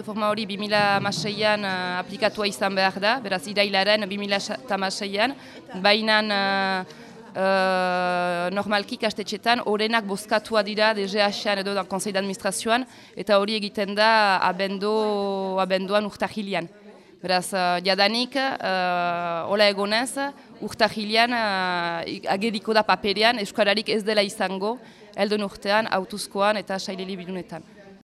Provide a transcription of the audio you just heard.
erreforma hori 2006an eh, aplikatua izan behar da, beraz irailaren 2006an, baina uh, normalki kastetxetan orenak bozkatua dira DGH-an edo da Konsei d'Administrazioan, eta hori egiten da abendo, abenduan urtahilian. Beraz, uh, jadanik, uh, ola egonez, urtahilian uh, ageriko da paperean, euskararik ez dela izango, eldon urtean, autuzkoan eta saileli bilunetan.